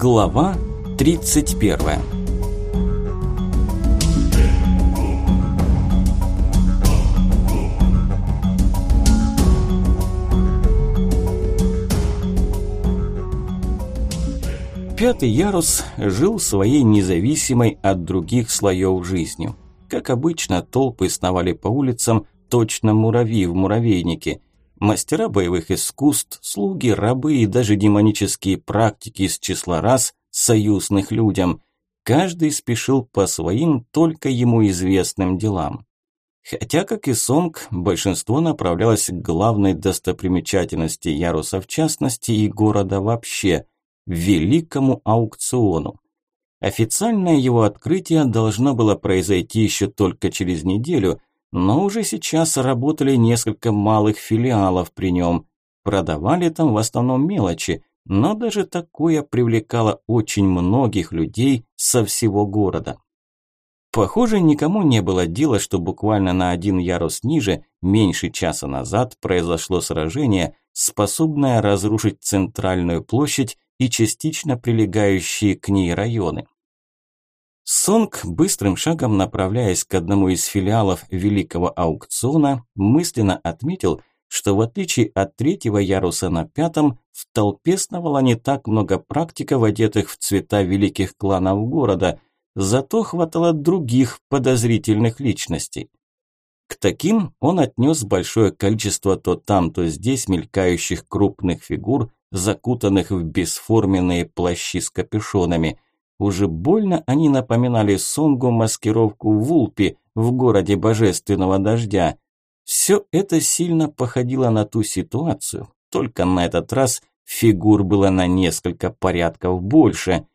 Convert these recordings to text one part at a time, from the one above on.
Глава 31 Пятый ярус жил своей независимой от других слоев жизнью. Как обычно, толпы сновали по улицам, точно муравьи в муравейнике. Мастера боевых искусств, слуги, рабы и даже демонические практики из числа рас, союзных людям. Каждый спешил по своим, только ему известным делам. Хотя, как и Сонг, большинство направлялось к главной достопримечательности Яруса в частности и города вообще – великому аукциону. Официальное его открытие должно было произойти еще только через неделю, но уже сейчас работали несколько малых филиалов при нем. Продавали там в основном мелочи, но даже такое привлекало очень многих людей со всего города. Похоже, никому не было дела, что буквально на один ярус ниже, меньше часа назад, произошло сражение, способное разрушить центральную площадь и частично прилегающие к ней районы. Сонг, быстрым шагом направляясь к одному из филиалов великого аукциона, мысленно отметил, что в отличие от третьего яруса на пятом, в толпе сновало не так много практиков, одетых в цвета великих кланов города, зато хватало других подозрительных личностей. К таким он отнес большое количество то там, то здесь мелькающих крупных фигур, закутанных в бесформенные плащи с капюшонами. Уже больно они напоминали Сонгу маскировку Вулпи в городе Божественного Дождя. Все это сильно походило на ту ситуацию, только на этот раз фигур было на несколько порядков больше.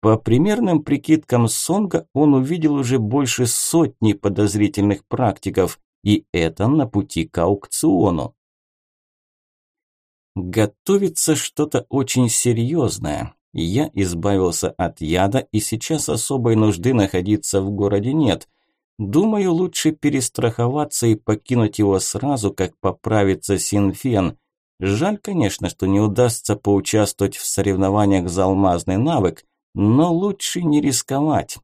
По примерным прикидкам Сонга он увидел уже больше сотни подозрительных практиков, и это на пути к аукциону. Готовится что-то очень серьезное. Я избавился от яда и сейчас особой нужды находиться в городе нет. Думаю, лучше перестраховаться и покинуть его сразу, как поправится Синфен. Жаль, конечно, что не удастся поучаствовать в соревнованиях за алмазный навык, но лучше не рисковать.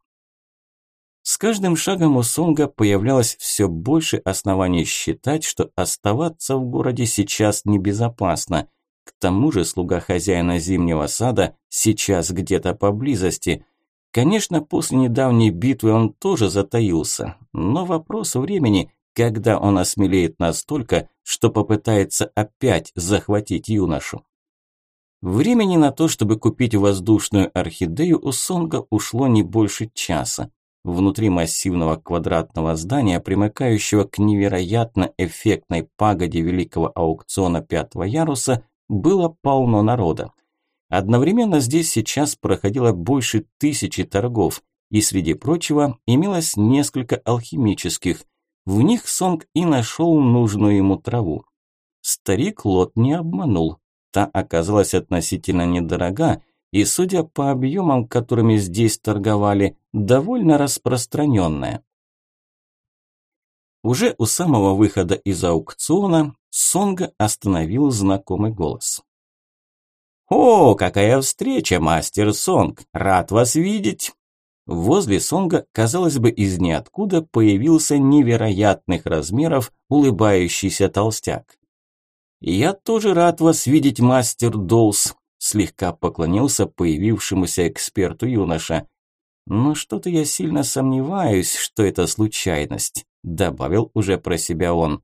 С каждым шагом у Сонга появлялось все больше оснований считать, что оставаться в городе сейчас небезопасно. К тому же слуга хозяина зимнего сада сейчас где-то поблизости. Конечно, после недавней битвы он тоже затаился, но вопрос времени, когда он осмелеет настолько, что попытается опять захватить юношу. Времени на то, чтобы купить воздушную орхидею, у Сонга ушло не больше часа. Внутри массивного квадратного здания, примыкающего к невероятно эффектной пагоде великого аукциона пятого яруса, было полно народа. Одновременно здесь сейчас проходило больше тысячи торгов, и среди прочего имелось несколько алхимических. В них Сонг и нашел нужную ему траву. Старик Лот не обманул. Та оказалась относительно недорога, и, судя по объемам, которыми здесь торговали, довольно распространенная. Уже у самого выхода из аукциона Сонга остановил знакомый голос. «О, какая встреча, мастер Сонг! Рад вас видеть!» Возле Сонга, казалось бы, из ниоткуда появился невероятных размеров улыбающийся толстяк. «Я тоже рад вас видеть, мастер Долс слегка поклонился появившемуся эксперту юноша. «Но что-то я сильно сомневаюсь, что это случайность», добавил уже про себя он.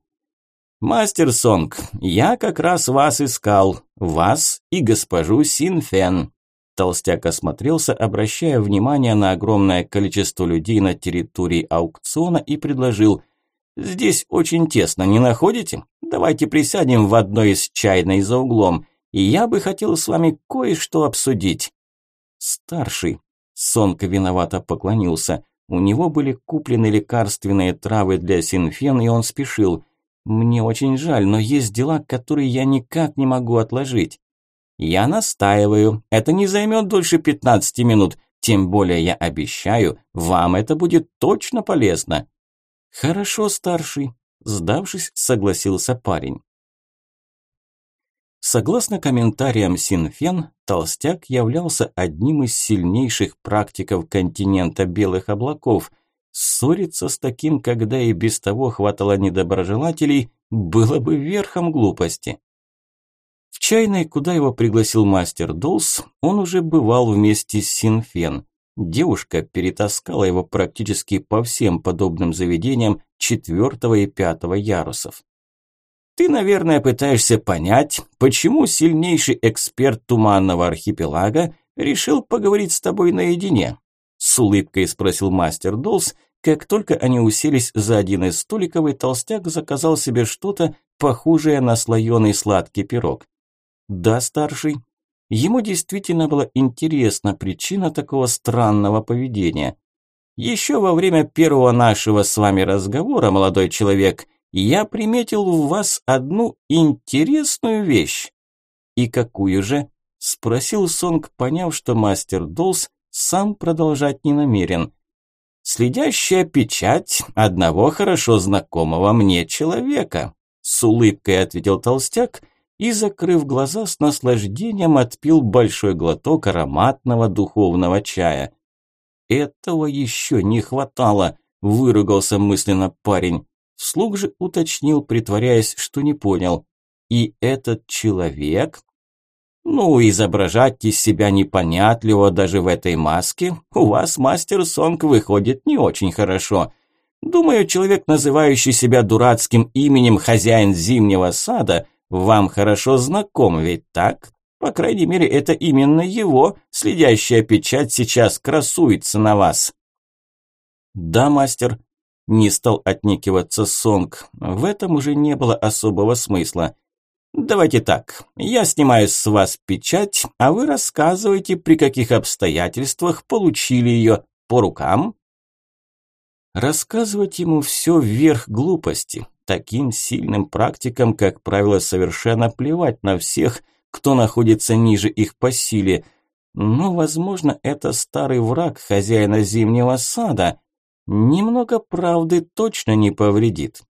«Мастер Сонг, я как раз вас искал, вас и госпожу Синфен». Толстяк осмотрелся, обращая внимание на огромное количество людей на территории аукциона и предложил «Здесь очень тесно, не находите? Давайте присядем в одной из чайной за углом и я бы хотел с вами кое-что обсудить». «Старший», – Сонка виновато поклонился. У него были куплены лекарственные травы для Синфен, и он спешил. «Мне очень жаль, но есть дела, которые я никак не могу отложить». «Я настаиваю. Это не займет дольше 15 минут. Тем более я обещаю, вам это будет точно полезно». «Хорошо, старший», – сдавшись, согласился парень. Согласно комментариям Синфен, Толстяк являлся одним из сильнейших практиков континента белых облаков. Ссориться с таким, когда и без того хватало недоброжелателей, было бы верхом глупости. В чайной, куда его пригласил мастер Долс, он уже бывал вместе с Синфен. Девушка перетаскала его практически по всем подобным заведениям четвертого и пятого ярусов. Ты, наверное, пытаешься понять, почему сильнейший эксперт Туманного архипелага решил поговорить с тобой наедине. С улыбкой спросил мастер Долс, как только они уселись за один из столиков, и толстяк заказал себе что-то похожее на слоеный сладкий пирог. Да, старший. Ему действительно была интересна причина такого странного поведения. Еще во время первого нашего с вами разговора, молодой человек, я приметил в вас одну интересную вещь. И какую же? Спросил Сонг, поняв, что мастер Долс сам продолжать не намерен. Следящая печать одного хорошо знакомого мне человека. С улыбкой ответил толстяк и, закрыв глаза, с наслаждением отпил большой глоток ароматного духовного чая. Этого еще не хватало, выругался мысленно парень. Вслух же уточнил, притворяясь, что не понял. И этот человек? Ну, изображать из себя непонятливо даже в этой маске у вас, мастер Сонг, выходит не очень хорошо. Думаю, человек, называющий себя дурацким именем хозяин зимнего сада, вам хорошо знаком, ведь так? По крайней мере, это именно его следящая печать сейчас красуется на вас. Да, мастер, не стал отнекиваться Сонг. В этом уже не было особого смысла. «Давайте так. Я снимаю с вас печать, а вы рассказывайте, при каких обстоятельствах получили ее по рукам». Рассказывать ему все вверх глупости. Таким сильным практикам, как правило, совершенно плевать на всех, кто находится ниже их по силе. Но, возможно, это старый враг хозяина зимнего сада – Немного правды точно не повредит.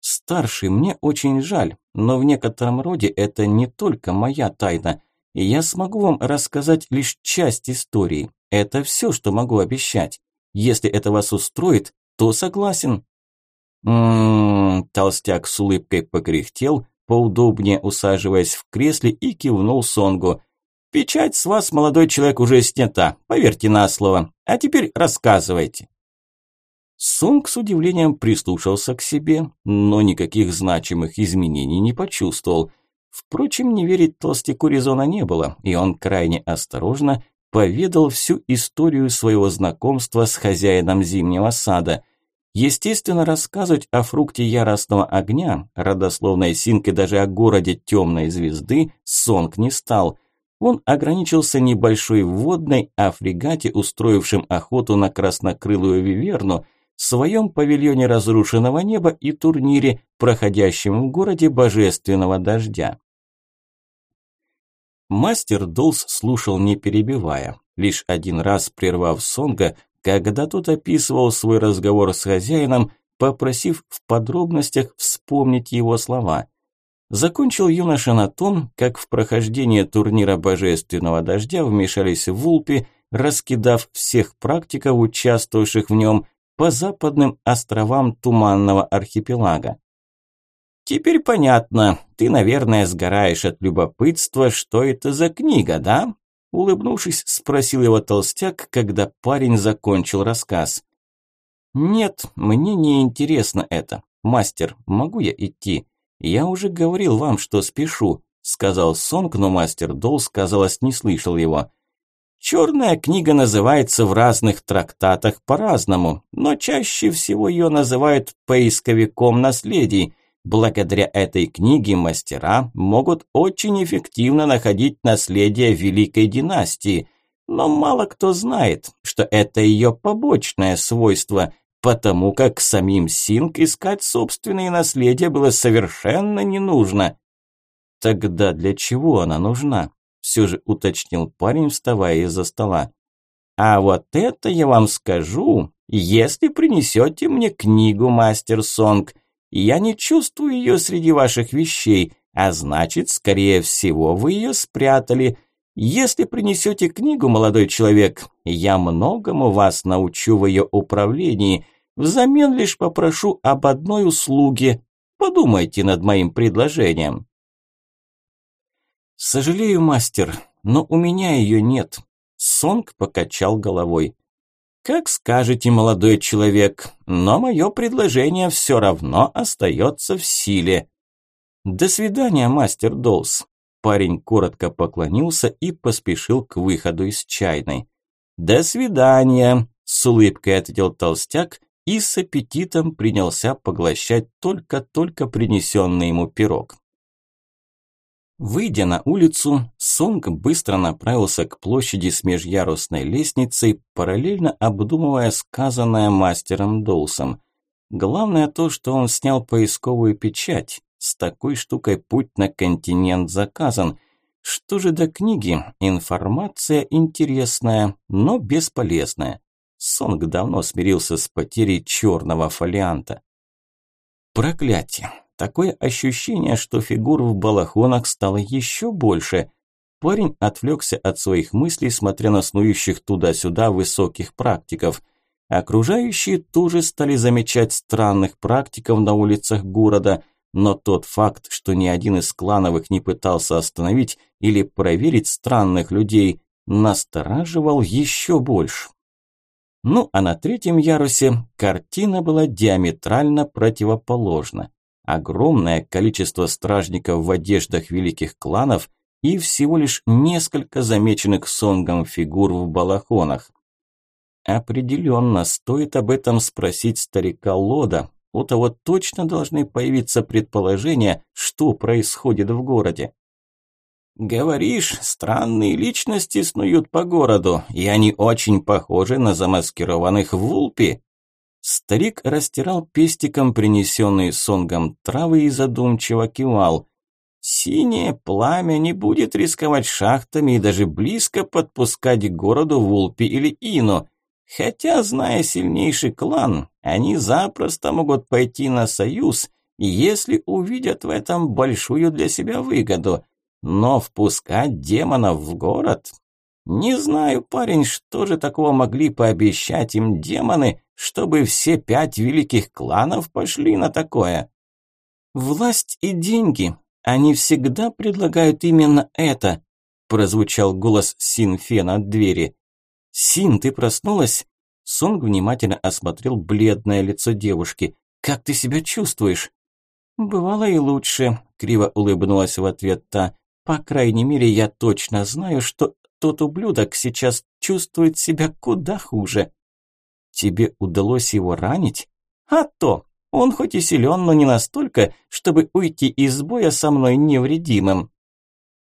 Старший, мне очень жаль, но в некотором роде это не только моя тайна. И я смогу вам рассказать лишь часть истории. Это все, что могу обещать. Если это вас устроит, то согласен. Ммм, толстяк с улыбкой покряхтел, поудобнее усаживаясь в кресле и кивнул Сонгу. Печать с вас, молодой человек, уже снята, поверьте на слово. А теперь рассказывайте. Сонг с удивлением прислушался к себе, но никаких значимых изменений не почувствовал. Впрочем, не верить толстяку резона не было, и он крайне осторожно поведал всю историю своего знакомства с хозяином зимнего сада. Естественно, рассказывать о фрукте яростного огня, родословной синке даже о городе темной звезды, Сонг не стал. Он ограничился небольшой вводной о фрегате, устроившем охоту на краснокрылую виверну, своем павильоне разрушенного неба и турнире, проходящем в городе божественного дождя. Мастер Долс слушал не перебивая, лишь один раз прервав Сонга, когда тот описывал свой разговор с хозяином, попросив в подробностях вспомнить его слова. Закончил юноша на том, как в прохождение турнира божественного дождя вмешались вулпи, раскидав всех практиков, участвовавших в нем, по западным островам Туманного архипелага. Теперь понятно, ты, наверное, сгораешь от любопытства, что это за книга, да? Улыбнувшись, спросил его толстяк, когда парень закончил рассказ. Нет, мне не интересно это. Мастер, могу я идти? Я уже говорил вам, что спешу, сказал Сонг, но мастер Дол, казалось, не слышал его. Черная книга называется в разных трактатах по-разному, но чаще всего ее называют поисковиком наследий. Благодаря этой книге мастера могут очень эффективно находить наследие великой династии, но мало кто знает, что это ее побочное свойство, потому как самим Синг искать собственные наследия было совершенно не нужно. Тогда для чего она нужна? Все же уточнил парень, вставая из-за стола. А вот это я вам скажу, если принесете мне книгу, мастер Сонг. Я не чувствую ее среди ваших вещей, а значит, скорее всего, вы ее спрятали. Если принесете книгу, молодой человек, я многому вас научу в ее управлении. Взамен лишь попрошу об одной услуге. Подумайте над моим предложением. Сожалею, мастер, но у меня ее нет. Сонг покачал головой. Как скажете, молодой человек, но мое предложение все равно остается в силе. До свидания, мастер Долс. Парень коротко поклонился и поспешил к выходу из чайной. До свидания, с улыбкой ответил толстяк и с аппетитом принялся поглощать только-только принесенный ему пирог. Выйдя на улицу, Сонг быстро направился к площади с межярусной лестницей, параллельно обдумывая сказанное мастером Доусом. Главное то, что он снял поисковую печать. С такой штукой путь на континент заказан. Что же до книги? Информация интересная, но бесполезная. Сонг давно смирился с потерей черного фолианта. Проклятие. Такое ощущение, что фигур в балахонах стало еще больше. Парень отвлекся от своих мыслей, смотря на снующих туда-сюда высоких практиков. Окружающие тоже стали замечать странных практиков на улицах города, но тот факт, что ни один из клановых не пытался остановить или проверить странных людей, настораживал еще больше. Ну а на третьем ярусе картина была диаметрально противоположна огромное количество стражников в одеждах великих кланов и всего лишь несколько замеченных сонгом фигур в балахонах. Определенно, стоит об этом спросить старика Лода. У того точно должны появиться предположения, что происходит в городе. «Говоришь, странные личности снуют по городу, и они очень похожи на замаскированных вулпи», Старик растирал пестиком принесенные сонгом травы и задумчиво кивал. «Синее пламя не будет рисковать шахтами и даже близко подпускать к городу Вулпи или Ину. Хотя, зная сильнейший клан, они запросто могут пойти на союз, если увидят в этом большую для себя выгоду. Но впускать демонов в город не знаю, парень, что же такого могли пообещать им демоны, чтобы все пять великих кланов пошли на такое? Власть и деньги. Они всегда предлагают именно это, прозвучал голос Синфена от двери. Син, ты проснулась? Сонг внимательно осмотрел бледное лицо девушки. Как ты себя чувствуешь? Бывало и лучше, криво улыбнулась в ответ та. По крайней мере, я точно знаю, что тот ублюдок сейчас чувствует себя куда хуже. Тебе удалось его ранить? А то! Он хоть и силен, но не настолько, чтобы уйти из боя со мной невредимым.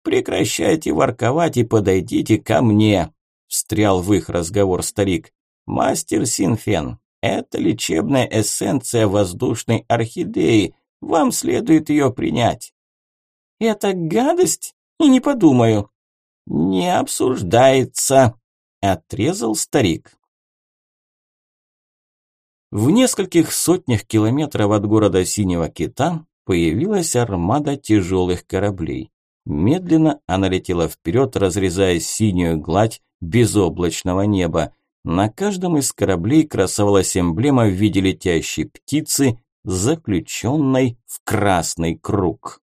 Прекращайте ворковать и подойдите ко мне, встрял в их разговор старик. Мастер Синфен, это лечебная эссенция воздушной орхидеи. Вам следует ее принять. Это гадость? И не подумаю. «Не обсуждается», – отрезал старик. В нескольких сотнях километров от города Синего Кита появилась армада тяжелых кораблей. Медленно она летела вперед, разрезая синюю гладь безоблачного неба. На каждом из кораблей красовалась эмблема в виде летящей птицы, заключенной в красный круг.